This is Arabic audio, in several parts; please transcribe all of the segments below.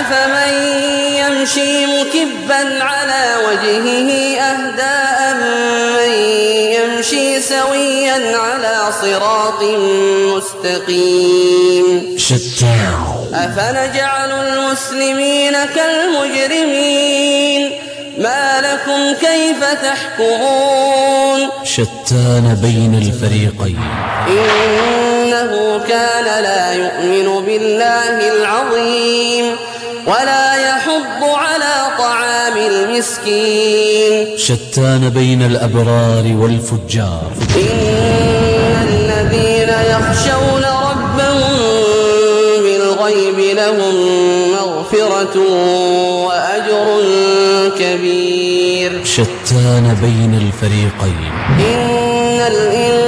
أفمن يمشي مكبا على وجهه أهدى من يمشي سويا على صراط مستقيم. أفنجعل المسلمين كالمجرمين؟ ما لكم كيف تحكمون؟ شتان بين الفريقين. إنه كان لا يؤمن بالله العظيم. ولا يحض على طعام المسكين. شتان بين الأبرار والفجار. إن الذين يخشون ربهم بالغيب لهم مغفرة وأجر كبير. شتان بين الفريقين. إن الإنسان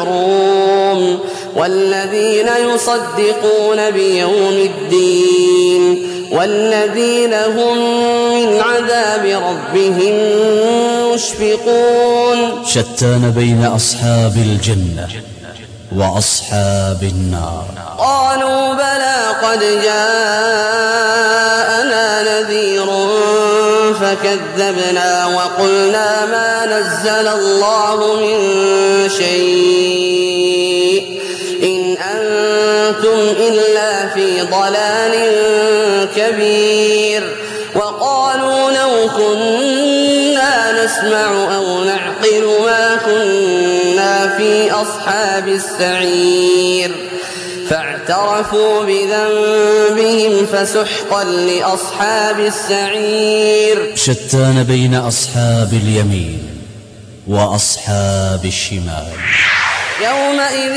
والمحروم والذين يصدقون بيوم الدين والذين هم من عذاب ربهم مشفقون شتان بين أصحاب الجنة وأصحاب النار. قالوا بلى قد جاءنا نذير فكذبنا وقلنا ما نزل الله من شيء. أنتم إلا في ضلال كبير وقالوا لو كنا نسمع أو نعقل ما كنا في أصحاب السعير فاعترفوا بذنبهم فسحقا لأصحاب السعير شتان بين أصحاب اليمين وأصحاب الشمال. يومئذ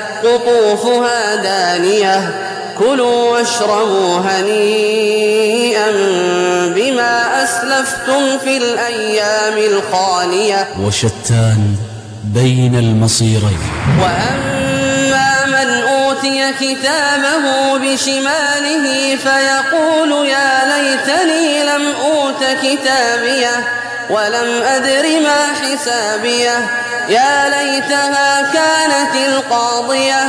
قطوفها دانية. كلوا واشربوا هنيئا بما أسلفتم في الأيام الخالية. وشتان بين المصيرين. وأما من أوتي كتابه بشماله فيقول يا ليتني لم أوت كتابيه ولم أدر ما حسابيه. يا ليتها كانت القاضية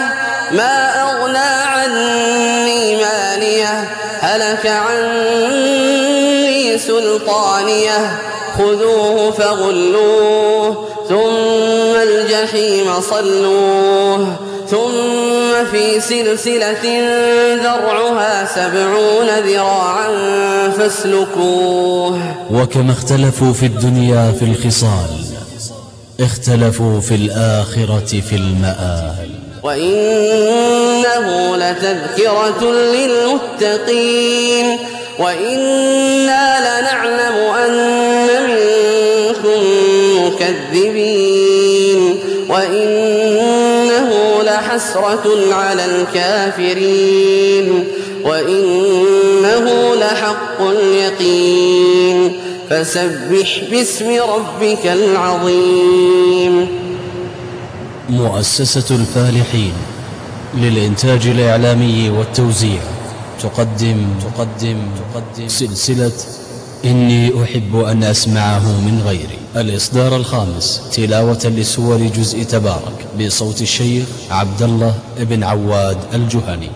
ما أغنى عني مالية هلك عني سلطانية خذوه فغلوه ثم الجحيم صلوه ثم في سلسلة ذرعها سبعون ذراعا فاسلكوه. وكما اختلفوا في الدنيا في الخصال. اختلفوا في الآخرة في المآل. وإنه لتذكرة للمتقين. وإنا لنعلم أن منكم مكذبين. وإنه لحسرة على الكافرين. وإنه لحق اليقين. فسبح باسم ربك العظيم. مؤسسة الفالحين للإنتاج الإعلامي والتوزيع. تقدم تقدم تقدم. سلسلة إني أحب أن أسمعه من غيري. الإصدار الخامس تلاوة لسور جزء تبارك بصوت الشيخ عبد الله بن عواد الجهني.